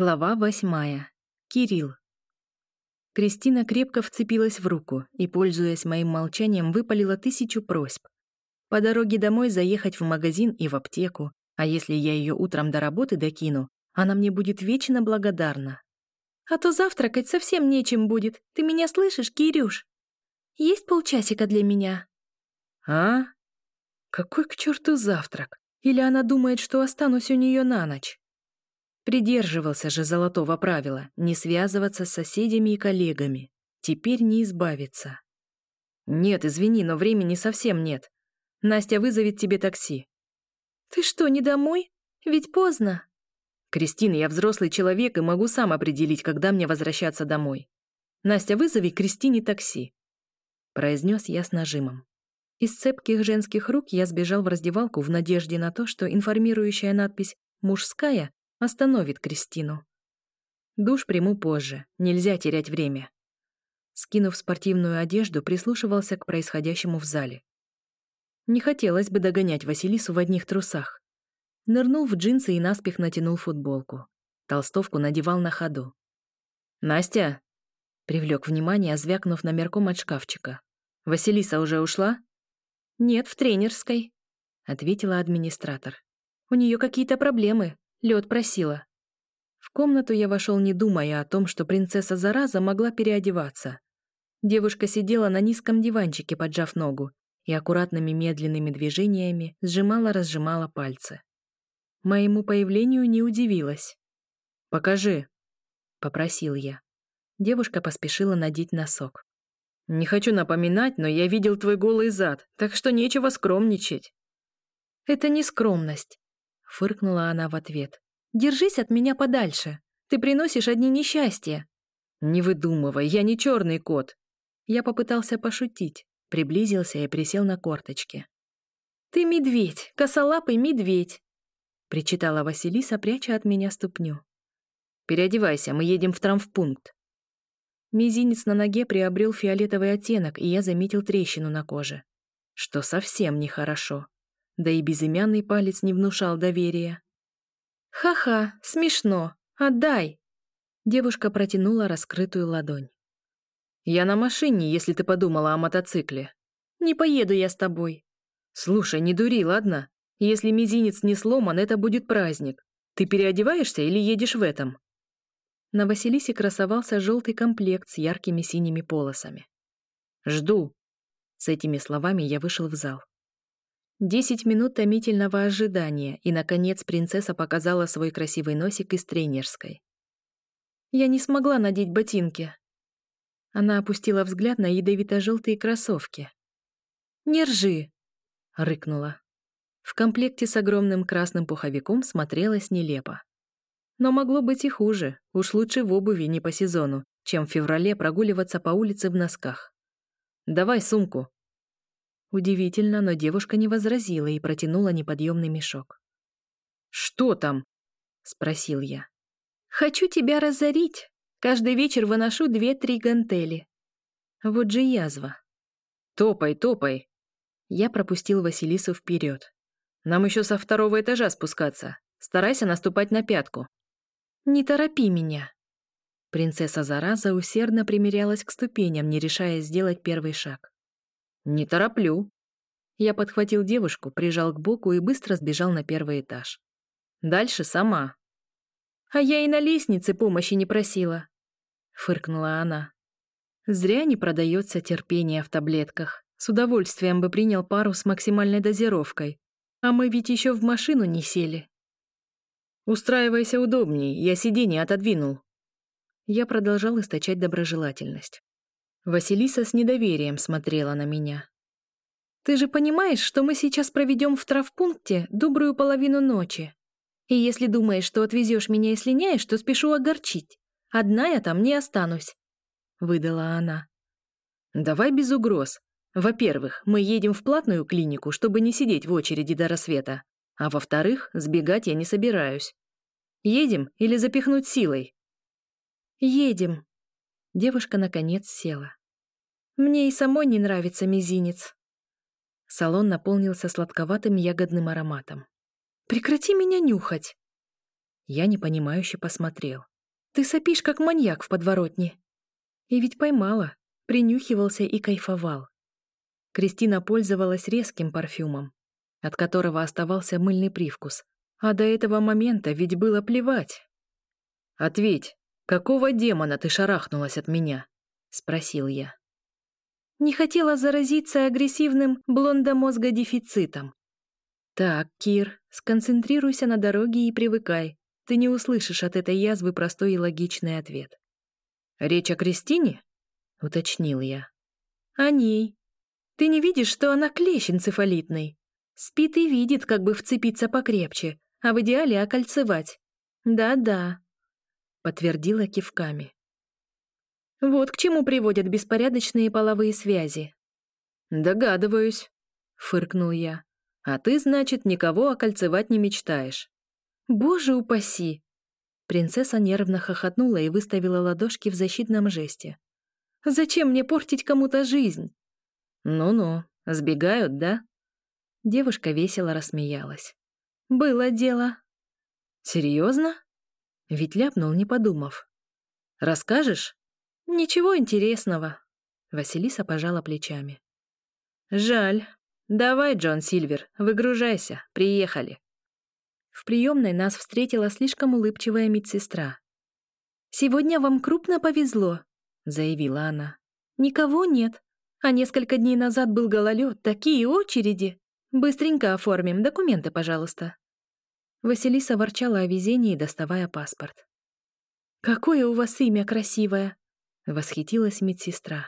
Глава восьмая. Кирилл. Кристина крепко вцепилась в руку и, пользуясь моим молчанием, выпалила тысячу просьб. По дороге домой заехать в магазин и в аптеку, а если я ее утром до работы докину, она мне будет вечно благодарна. «А то завтракать совсем нечем будет. Ты меня слышишь, Кирюш? Есть полчасика для меня?» «А? Какой к черту завтрак? Или она думает, что останусь у нее на ночь?» Придерживался же золотого правила не связываться с соседями и коллегами. Теперь не избавиться. Нет, извини, но времени совсем нет. Настя вызовет тебе такси. Ты что, не домой? Ведь поздно. Кристина, я взрослый человек и могу сам определить, когда мне возвращаться домой. Настя, вызови Кристине такси. Произнес я с нажимом. Из цепких женских рук я сбежал в раздевалку в надежде на то, что информирующая надпись «мужская» Остановит Кристину. Душ приму позже, нельзя терять время. Скинув спортивную одежду, прислушивался к происходящему в зале. Не хотелось бы догонять Василису в одних трусах. Нырнул в джинсы и наспех натянул футболку. Толстовку надевал на ходу. «Настя!» — привлек внимание, звякнув номерком от шкафчика. «Василиса уже ушла?» «Нет, в тренерской», — ответила администратор. «У нее какие-то проблемы. Лед просила. В комнату я вошел, не думая о том, что принцесса Зараза могла переодеваться. Девушка сидела на низком диванчике, поджав ногу, и аккуратными медленными движениями сжимала-разжимала пальцы. Моему появлению не удивилась. «Покажи», — попросил я. Девушка поспешила надеть носок. «Не хочу напоминать, но я видел твой голый зад, так что нечего скромничать». «Это не скромность. Фыркнула она в ответ. «Держись от меня подальше. Ты приносишь одни несчастья». «Не выдумывай, я не черный кот». Я попытался пошутить, приблизился и присел на корточки. «Ты медведь, косолапый медведь», — причитала Василиса, пряча от меня ступню. «Переодевайся, мы едем в травмпункт». Мизинец на ноге приобрел фиолетовый оттенок, и я заметил трещину на коже. Что совсем нехорошо да и безымянный палец не внушал доверия. «Ха-ха, смешно! Отдай!» Девушка протянула раскрытую ладонь. «Я на машине, если ты подумала о мотоцикле». «Не поеду я с тобой». «Слушай, не дури, ладно? Если мизинец не сломан, это будет праздник. Ты переодеваешься или едешь в этом?» На Василисе красовался желтый комплект с яркими синими полосами. «Жду». С этими словами я вышел в зал. Десять минут томительного ожидания, и, наконец, принцесса показала свой красивый носик из тренерской. Я не смогла надеть ботинки. Она опустила взгляд на ядовито-желтые кроссовки. «Не ржи!» — рыкнула. В комплекте с огромным красным пуховиком смотрелась нелепо. Но могло быть и хуже, уж лучше в обуви не по сезону, чем в феврале прогуливаться по улице в носках. «Давай сумку», Удивительно, но девушка не возразила и протянула неподъемный мешок. «Что там?» — спросил я. «Хочу тебя разорить. Каждый вечер выношу две-три гантели. Вот же язва». «Топай, топай!» Я пропустил Василису вперед. «Нам еще со второго этажа спускаться. Старайся наступать на пятку». «Не торопи меня». Принцесса Зараза усердно примерялась к ступеням, не решая сделать первый шаг. «Не тороплю». Я подхватил девушку, прижал к боку и быстро сбежал на первый этаж. «Дальше сама». «А я и на лестнице помощи не просила», — фыркнула она. «Зря не продается терпение в таблетках. С удовольствием бы принял пару с максимальной дозировкой. А мы ведь еще в машину не сели». «Устраивайся удобней, я сиденье отодвинул». Я продолжал источать доброжелательность. Василиса с недоверием смотрела на меня. «Ты же понимаешь, что мы сейчас проведем в травпункте добрую половину ночи? И если думаешь, что отвезешь меня и слиняешь, то спешу огорчить. Одна я там не останусь», — выдала она. «Давай без угроз. Во-первых, мы едем в платную клинику, чтобы не сидеть в очереди до рассвета. А во-вторых, сбегать я не собираюсь. Едем или запихнуть силой?» «Едем». Девушка наконец села. Мне и самой не нравится мизинец. Салон наполнился сладковатым ягодным ароматом. Прекрати меня нюхать. Я непонимающе посмотрел. «Ты сопишь, как маньяк в подворотне». И ведь поймала, принюхивался и кайфовал. Кристина пользовалась резким парфюмом, от которого оставался мыльный привкус, а до этого момента ведь было плевать. «Ответь, какого демона ты шарахнулась от меня?» — спросил я. Не хотела заразиться агрессивным блондомозгодефицитом. Так, Кир, сконцентрируйся на дороге и привыкай. Ты не услышишь от этой язвы простой и логичный ответ. «Речь о Кристине?» — уточнил я. «О ней. Ты не видишь, что она клещ энцефалитный? Спит и видит, как бы вцепиться покрепче, а в идеале окольцевать. Да-да», — подтвердила кивками. «Вот к чему приводят беспорядочные половые связи». «Догадываюсь», — фыркнул я. «А ты, значит, никого окольцевать не мечтаешь». «Боже упаси!» Принцесса нервно хохотнула и выставила ладошки в защитном жесте. «Зачем мне портить кому-то жизнь?» «Ну-ну, сбегают, да?» Девушка весело рассмеялась. «Было дело». «Серьезно?» Ведь ляпнул, не подумав. «Расскажешь?» «Ничего интересного». Василиса пожала плечами. «Жаль. Давай, Джон Сильвер, выгружайся, приехали». В приемной нас встретила слишком улыбчивая медсестра. «Сегодня вам крупно повезло», — заявила она. «Никого нет. А несколько дней назад был гололед, такие очереди. Быстренько оформим документы, пожалуйста». Василиса ворчала о везении, доставая паспорт. «Какое у вас имя красивое!» — восхитилась медсестра.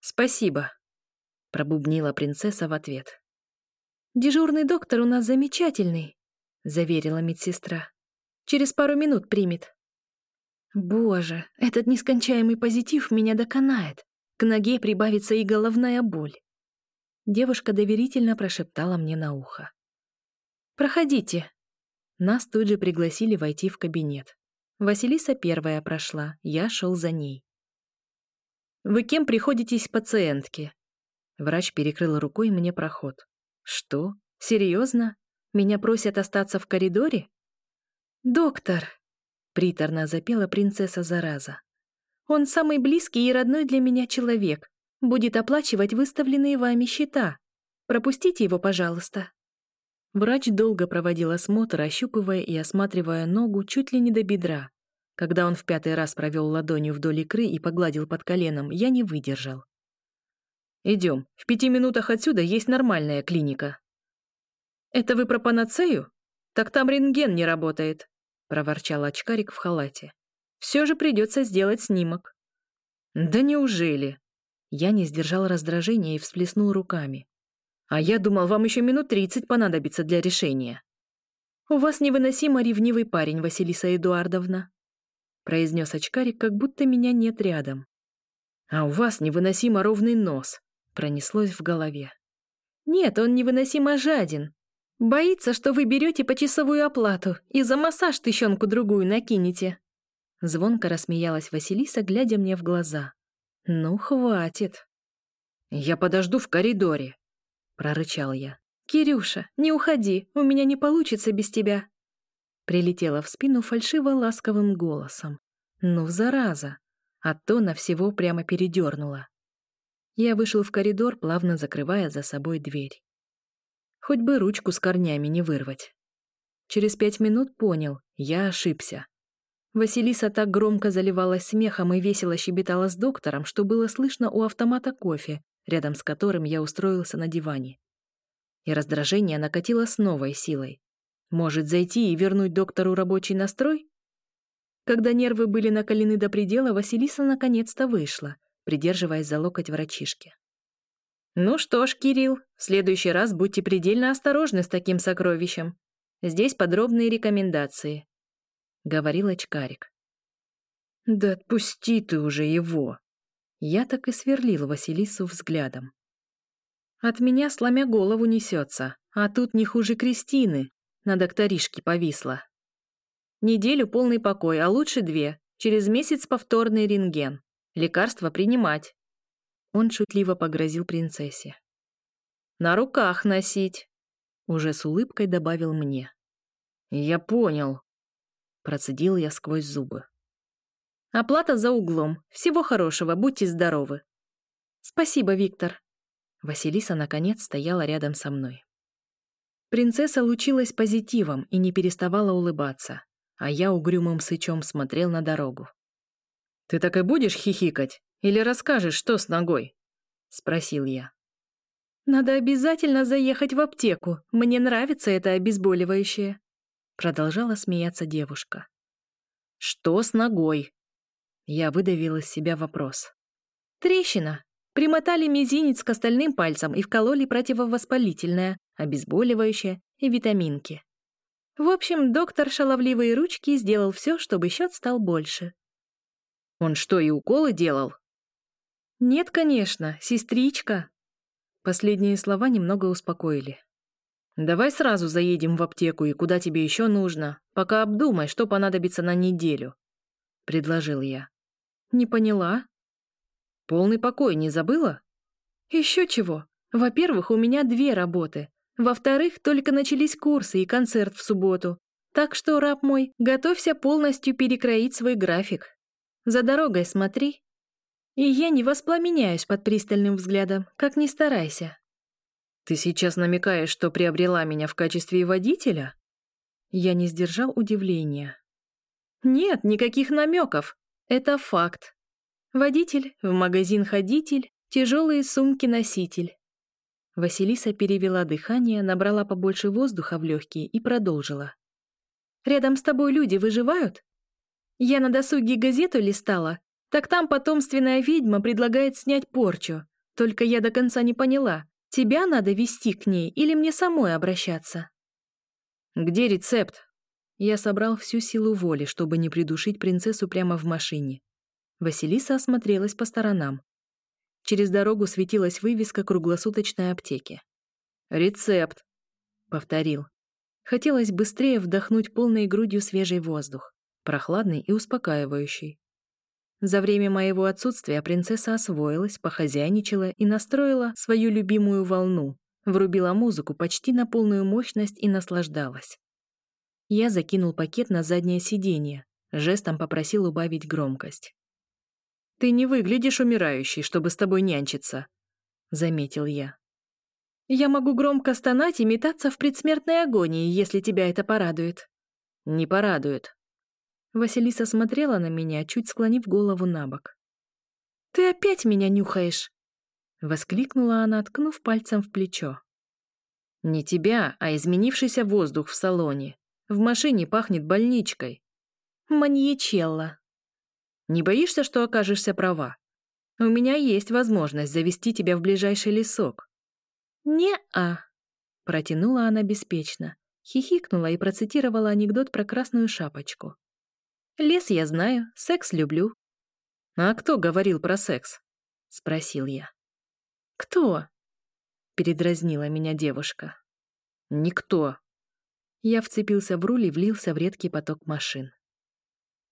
«Спасибо», — пробубнила принцесса в ответ. «Дежурный доктор у нас замечательный», — заверила медсестра. «Через пару минут примет». «Боже, этот нескончаемый позитив меня доконает. К ноге прибавится и головная боль». Девушка доверительно прошептала мне на ухо. «Проходите». Нас тут же пригласили войти в кабинет. Василиса первая прошла, я шел за ней. «Вы кем приходитесь пациентке?» Врач перекрыл рукой мне проход. «Что? Серьезно? Меня просят остаться в коридоре? Доктор, приторно запела принцесса Зараза. Он самый близкий и родной для меня человек. Будет оплачивать выставленные вами счета. Пропустите его, пожалуйста. Врач долго проводил осмотр, ощупывая и осматривая ногу чуть ли не до бедра. Когда он в пятый раз провел ладонью вдоль икры и погладил под коленом, я не выдержал. «Идем, в пяти минутах отсюда есть нормальная клиника», «Это вы про панацею? Так там рентген не работает», — проворчал очкарик в халате. «Все же придется сделать снимок». «Да неужели?» Я не сдержал раздражения и всплеснул руками. «А я думал, вам еще минут тридцать понадобится для решения». «У вас невыносимо ревнивый парень, Василиса Эдуардовна», произнес очкарик, как будто меня нет рядом. «А у вас невыносимо ровный нос», пронеслось в голове. «Нет, он невыносимо жаден. Боится, что вы берете почасовую оплату и за массаж тыщенку-другую накинете. Звонко рассмеялась Василиса, глядя мне в глаза. «Ну, хватит». «Я подожду в коридоре», — прорычал я. «Кирюша, не уходи, у меня не получится без тебя». Прилетела в спину фальшиво-ласковым голосом. «Ну, зараза!» От тона всего прямо передернула. Я вышел в коридор, плавно закрывая за собой дверь. Хоть бы ручку с корнями не вырвать. Через пять минут понял, я ошибся. Василиса так громко заливалась смехом и весело щебетала с доктором, что было слышно у автомата кофе, рядом с которым я устроился на диване. И раздражение накатило с новой силой. Может, зайти и вернуть доктору рабочий настрой? Когда нервы были накалены до предела, Василиса наконец-то вышла, придерживаясь за локоть врачишки. «Ну что ж, Кирилл, в следующий раз будьте предельно осторожны с таким сокровищем. Здесь подробные рекомендации», — говорил очкарик. «Да отпусти ты уже его!» Я так и сверлил Василису взглядом. От меня, сломя голову, несется, а тут не хуже Кристины, на докторишке повисла. Неделю полный покой, а лучше две, через месяц повторный рентген. Лекарства принимать. Он шутливо погрозил принцессе. «На руках носить!» Уже с улыбкой добавил мне. «Я понял». Процедил я сквозь зубы. Оплата за углом. Всего хорошего, будьте здоровы. Спасибо, Виктор. Василиса, наконец, стояла рядом со мной. Принцесса лучилась позитивом и не переставала улыбаться, а я угрюмым сычом смотрел на дорогу. «Ты так и будешь хихикать? Или расскажешь, что с ногой?» — спросил я. «Надо обязательно заехать в аптеку. Мне нравится это обезболивающее», — продолжала смеяться девушка. «Что с ногой?» Я выдавила из себя вопрос. «Трещина. Примотали мизинец к остальным пальцам и вкололи противовоспалительное, обезболивающее и витаминки. В общем, доктор шаловливые ручки сделал все, чтобы счет стал больше. Он что, и уколы делал? Нет, конечно, сестричка. Последние слова немного успокоили. Давай сразу заедем в аптеку и куда тебе еще нужно, пока обдумай, что понадобится на неделю, предложил я. Не поняла. Полный покой не забыла? Еще чего. Во-первых, у меня две работы. Во-вторых, только начались курсы и концерт в субботу. Так что, раб мой, готовься полностью перекроить свой график. За дорогой смотри. И я не воспламеняюсь под пристальным взглядом, как ни старайся. Ты сейчас намекаешь, что приобрела меня в качестве водителя? Я не сдержал удивления. Нет, никаких намеков. Это факт. Водитель, в магазин ходитель, тяжелые сумки носитель. Василиса перевела дыхание, набрала побольше воздуха в легкие и продолжила. «Рядом с тобой люди выживают? Я на досуге газету листала, так там потомственная ведьма предлагает снять порчу. Только я до конца не поняла, тебя надо вести к ней или мне самой обращаться?» «Где рецепт?» Я собрал всю силу воли, чтобы не придушить принцессу прямо в машине. Василиса осмотрелась по сторонам. Через дорогу светилась вывеска круглосуточной аптеки. «Рецепт», — повторил. Хотелось быстрее вдохнуть полной грудью свежий воздух, прохладный и успокаивающий. За время моего отсутствия принцесса освоилась, похозяйничала и настроила свою любимую волну, врубила музыку почти на полную мощность и наслаждалась. Я закинул пакет на заднее сиденье, жестом попросил убавить громкость. «Ты не выглядишь умирающей, чтобы с тобой нянчиться», — заметил я. «Я могу громко стонать и метаться в предсмертной агонии, если тебя это порадует». «Не порадует». Василиса смотрела на меня, чуть склонив голову на бок. «Ты опять меня нюхаешь!» — воскликнула она, ткнув пальцем в плечо. «Не тебя, а изменившийся воздух в салоне. В машине пахнет больничкой». «Маньячелла», не боишься, что окажешься права? У меня есть возможность завести тебя в ближайший лесок». «Не-а», — протянула она беспечно, хихикнула и процитировала анекдот про красную шапочку. «Лес я знаю, секс люблю». «А кто говорил про секс?» — спросил я. «Кто?» — передразнила меня девушка. «Никто». Я вцепился в руль и влился в редкий поток машин.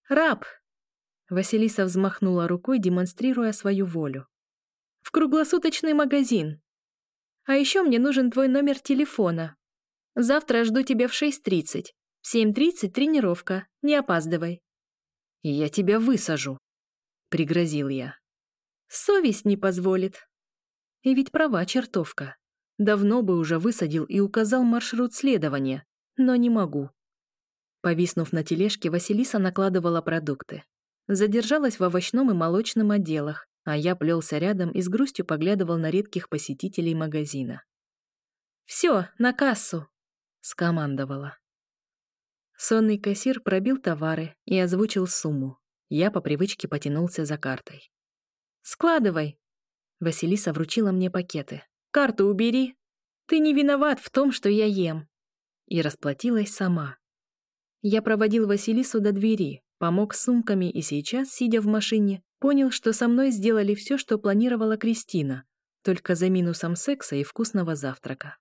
«Раб!» Василиса взмахнула рукой, демонстрируя свою волю. «В круглосуточный магазин. А еще мне нужен твой номер телефона. Завтра жду тебя в 6.30. В 7.30 тренировка. Не опаздывай». «Я тебя высажу», — пригрозил я. «Совесть не позволит». И ведь права чертовка. Давно бы уже высадил и указал маршрут следования, но не могу. Повиснув на тележке, Василиса накладывала продукты. Задержалась в овощном и молочном отделах, а я плелся рядом и с грустью поглядывал на редких посетителей магазина. «Все, на кассу!» — скомандовала. Сонный кассир пробил товары и озвучил сумму. Я по привычке потянулся за картой. «Складывай!» Василиса вручила мне пакеты. «Карту убери! Ты не виноват в том, что я ем!» И расплатилась сама. Я проводил Василису до двери, Помог с сумками и сейчас, сидя в машине, понял, что со мной сделали все, что планировала Кристина, только за минусом секса и вкусного завтрака.